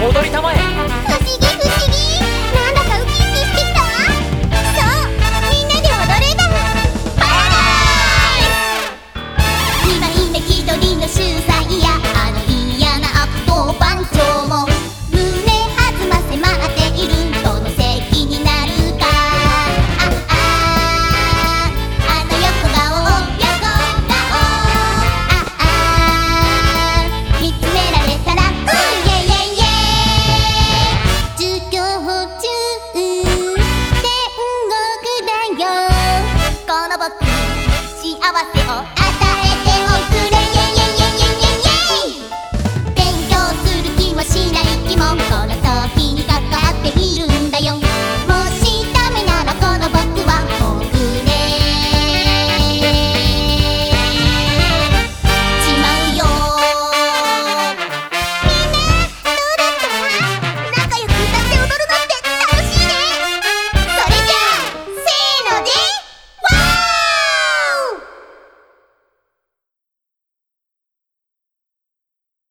踊りたまえ